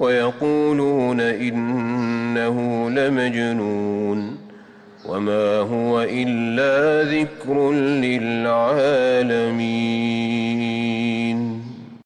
ويقولون إنه لمجنون وما هو إلا ذكر للعالمين